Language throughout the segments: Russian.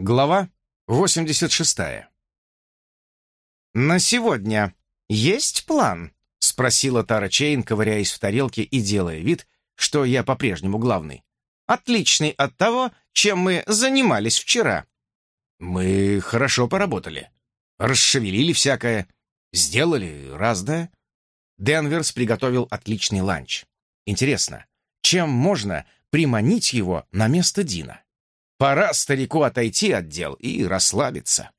Глава 86. «На сегодня есть план?» — спросила Тара Чейн, ковыряясь в тарелке и делая вид, что я по-прежнему главный. «Отличный от того, чем мы занимались вчера». «Мы хорошо поработали. Расшевелили всякое. Сделали разное». Денверс приготовил отличный ланч. Интересно, чем можно приманить его на место Дина? Пора старику отойти от дел и расслабиться.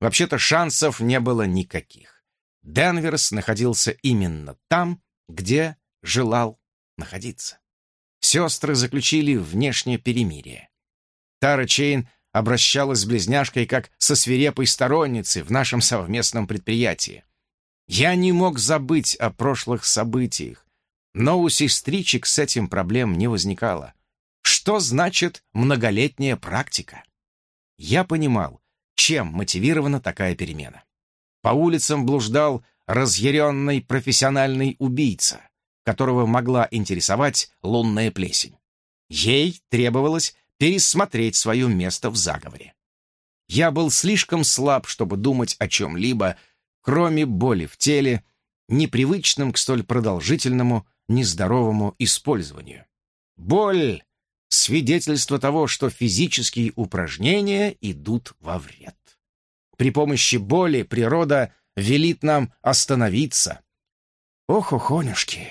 Вообще-то шансов не было никаких. Денверс находился именно там, где желал находиться. Сестры заключили внешнее перемирие. Тара Чейн обращалась с близняшкой как со свирепой сторонницей в нашем совместном предприятии. Я не мог забыть о прошлых событиях, но у сестричек с этим проблем не возникало. Что значит многолетняя практика? Я понимал, чем мотивирована такая перемена. По улицам блуждал разъяренный профессиональный убийца, которого могла интересовать лунная плесень. Ей требовалось пересмотреть свое место в заговоре. Я был слишком слаб, чтобы думать о чем-либо, кроме боли в теле, непривычным к столь продолжительному, нездоровому использованию. Боль свидетельство того, что физические упражнения идут во вред. При помощи боли природа велит нам остановиться. Ох, охонюшки!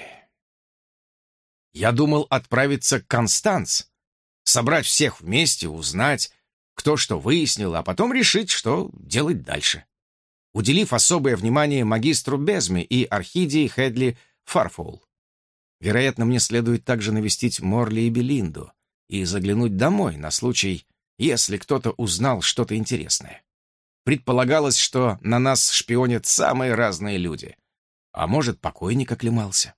Я думал отправиться к Констанц, собрать всех вместе, узнать, кто что выяснил, а потом решить, что делать дальше. Уделив особое внимание магистру Безме и Архидии Хедли Фарфоул. Вероятно, мне следует также навестить Морли и Белинду, и заглянуть домой на случай, если кто-то узнал что-то интересное. Предполагалось, что на нас шпионят самые разные люди. А может, покойник оклемался.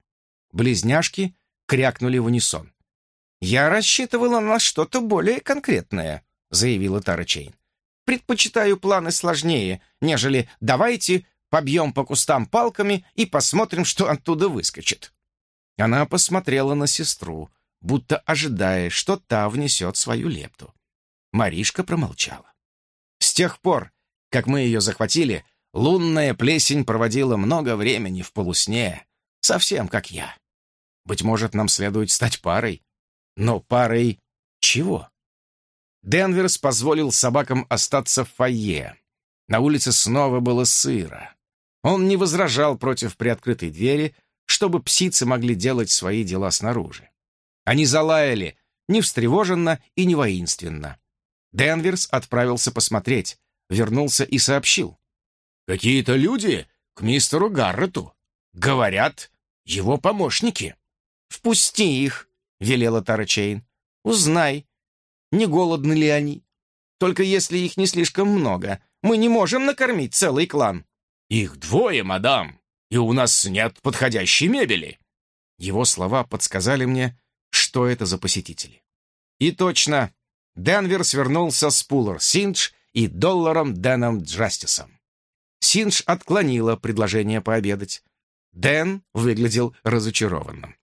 Близняшки крякнули в унисон. «Я рассчитывала на что-то более конкретное», — заявила Тара Чейн. «Предпочитаю планы сложнее, нежели «давайте побьем по кустам палками и посмотрим, что оттуда выскочит». Она посмотрела на сестру, будто ожидая, что та внесет свою лепту. Маришка промолчала. С тех пор, как мы ее захватили, лунная плесень проводила много времени в полусне, совсем как я. Быть может, нам следует стать парой. Но парой чего? Денверс позволил собакам остаться в фойе. На улице снова было сыро. Он не возражал против приоткрытой двери, чтобы псицы могли делать свои дела снаружи. Они залаяли, не встревоженно и не воинственно. Денверс отправился посмотреть, вернулся и сообщил. «Какие-то люди к мистеру Гаррету. Говорят, его помощники». «Впусти их», — велела Тара Чейн. «Узнай, не голодны ли они. Только если их не слишком много, мы не можем накормить целый клан». «Их двое, мадам, и у нас нет подходящей мебели». Его слова подсказали мне, что это за посетители. И точно, Денвер свернулся с Пуллар Синдж и долларом Дэном Джастисом. Синдж отклонила предложение пообедать. Дэн выглядел разочарованным.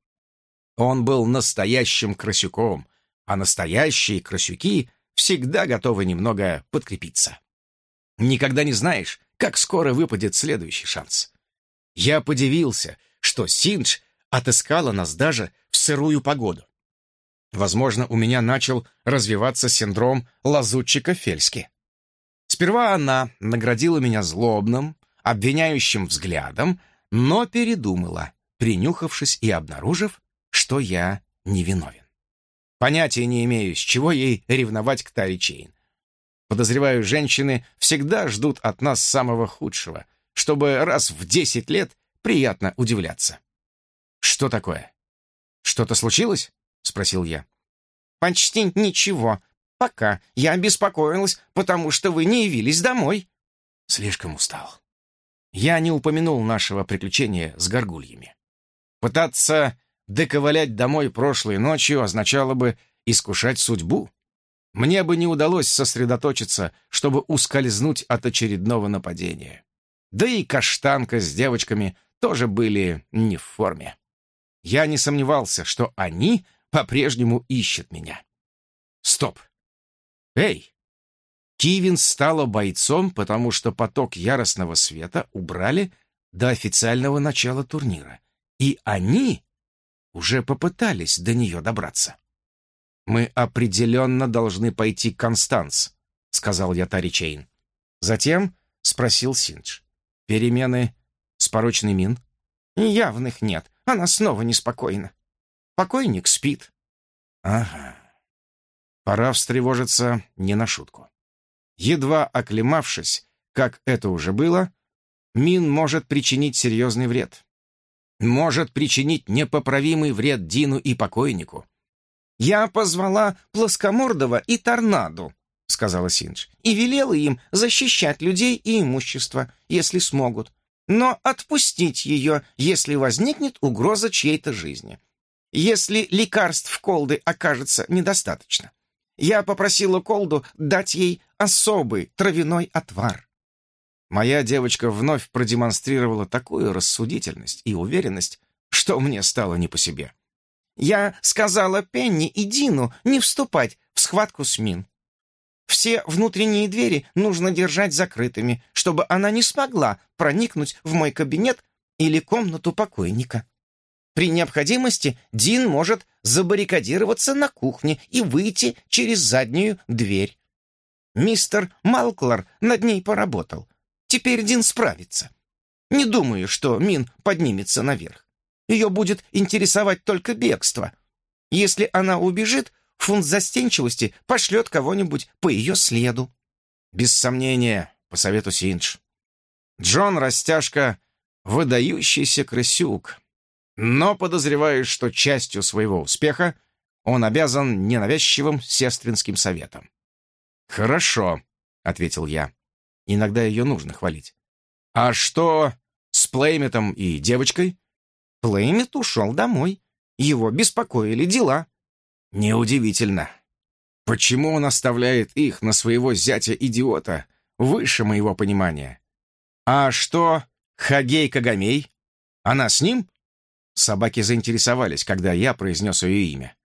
Он был настоящим красюком, а настоящие красюки всегда готовы немного подкрепиться. Никогда не знаешь, как скоро выпадет следующий шанс. Я подивился, что Синдж отыскала нас даже сырую погоду. Возможно, у меня начал развиваться синдром лазутчика Фельски. Сперва она наградила меня злобным, обвиняющим взглядом, но передумала, принюхавшись и обнаружив, что я невиновен. Понятия не имею, с чего ей ревновать к Таре Чейн. Подозреваю, женщины всегда ждут от нас самого худшего, чтобы раз в десять лет приятно удивляться. «Что такое? Что-то случилось?» — спросил я. «Почти ничего. Пока. Я беспокоилась, потому что вы не явились домой». Слишком устал. Я не упомянул нашего приключения с горгульями. Пытаться доковылять домой прошлой ночью означало бы искушать судьбу. Мне бы не удалось сосредоточиться, чтобы ускользнуть от очередного нападения. Да и каштанка с девочками тоже были не в форме. Я не сомневался, что они по-прежнему ищут меня. Стоп! Эй! Кивин стала бойцом, потому что поток яростного света убрали до официального начала турнира. И они уже попытались до нее добраться. «Мы определенно должны пойти к Констанс», — сказал я Тари Чейн. Затем спросил Синдж. «Перемены с Порочной Мин?» «Явных нет. Она снова неспокойна. Покойник спит». «Ага. Пора встревожиться не на шутку. Едва оклемавшись, как это уже было, мин может причинить серьезный вред. Может причинить непоправимый вред Дину и покойнику. «Я позвала Плоскомордова и Торнадо», — сказала Синдж, «и велела им защищать людей и имущество, если смогут, но отпустить ее, если возникнет угроза чьей-то жизни. Если лекарств Колды окажется недостаточно. Я попросила Колду дать ей особый травяной отвар. Моя девочка вновь продемонстрировала такую рассудительность и уверенность, что мне стало не по себе. Я сказала Пенни и Дину не вступать в схватку с Мин. Все внутренние двери нужно держать закрытыми, чтобы она не смогла проникнуть в мой кабинет или комнату покойника. При необходимости Дин может забаррикадироваться на кухне и выйти через заднюю дверь. Мистер Малклар над ней поработал. Теперь Дин справится. Не думаю, что Мин поднимется наверх. Ее будет интересовать только бегство. Если она убежит, фунт застенчивости пошлет кого-нибудь по ее следу. Без сомнения, по совету Синдж. Джон Растяжка — выдающийся крысюк, но подозреваю, что частью своего успеха он обязан ненавязчивым сестринским советом. «Хорошо», — ответил я. Иногда ее нужно хвалить. «А что с Плейметом и девочкой?» Плеймет ушел домой. Его беспокоили дела. «Неудивительно. Почему он оставляет их на своего зятя-идиота выше моего понимания? А что Хагей Кагамей? Она с ним?» Собаки заинтересовались, когда я произнес ее имя.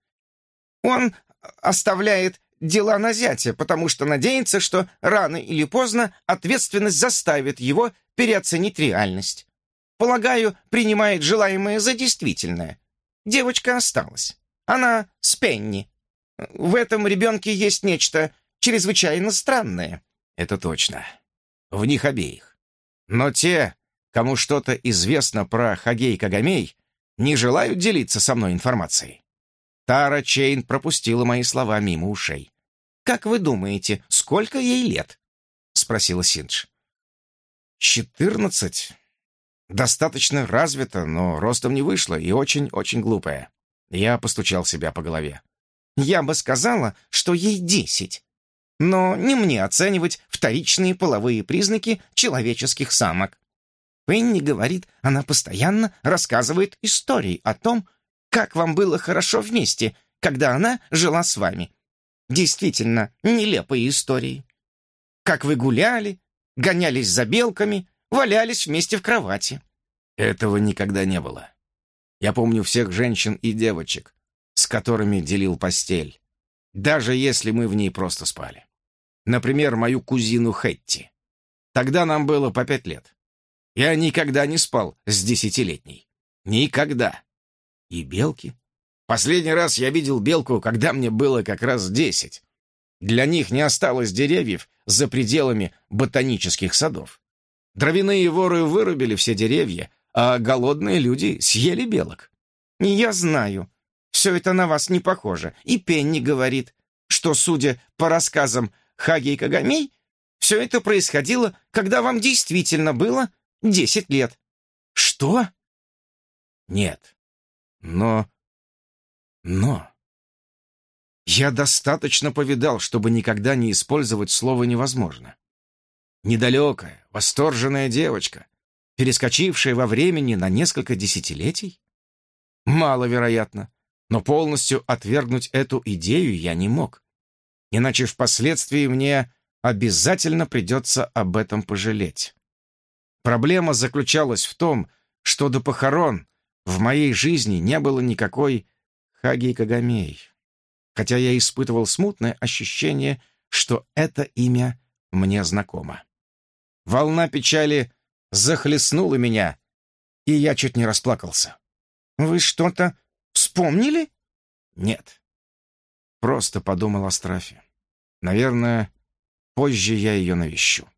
«Он оставляет дела на зятя, потому что надеется, что рано или поздно ответственность заставит его переоценить реальность. Полагаю, принимает желаемое за действительное. Девочка осталась. Она с Пенни. В этом ребенке есть нечто чрезвычайно странное». «Это точно. В них обеих. Но те, кому что-то известно про Хагей Кагамей, не желают делиться со мной информацией. Тара Чейн пропустила мои слова мимо ушей. «Как вы думаете, сколько ей лет?» — спросила Синдж. «Четырнадцать. Достаточно развита, но ростом не вышла и очень-очень глупая». Я постучал себя по голове. «Я бы сказала, что ей десять. Но не мне оценивать вторичные половые признаки человеческих самок. Пенни говорит, она постоянно рассказывает истории о том, как вам было хорошо вместе, когда она жила с вами. Действительно, нелепые истории. Как вы гуляли, гонялись за белками, валялись вместе в кровати. Этого никогда не было. Я помню всех женщин и девочек, с которыми делил постель, даже если мы в ней просто спали. Например, мою кузину Хетти. Тогда нам было по пять лет. Я никогда не спал с десятилетней. Никогда. И белки? Последний раз я видел белку, когда мне было как раз десять. Для них не осталось деревьев за пределами ботанических садов. Дровяные воры вырубили все деревья, а голодные люди съели белок. Я знаю. Все это на вас не похоже. И Пенни говорит, что, судя по рассказам Хаги и Кагамей, все это происходило, когда вам действительно было Десять лет. Что? Нет. Но... Но... Я достаточно повидал, чтобы никогда не использовать слово «невозможно». Недалекая, восторженная девочка, перескочившая во времени на несколько десятилетий? Маловероятно, но полностью отвергнуть эту идею я не мог. Иначе впоследствии мне обязательно придется об этом пожалеть. Проблема заключалась в том, что до похорон в моей жизни не было никакой Хаги Кагамей, хотя я испытывал смутное ощущение, что это имя мне знакомо. Волна печали захлестнула меня, и я чуть не расплакался. «Вы что-то вспомнили?» «Нет. Просто подумал о Страфе. Наверное, позже я ее навещу».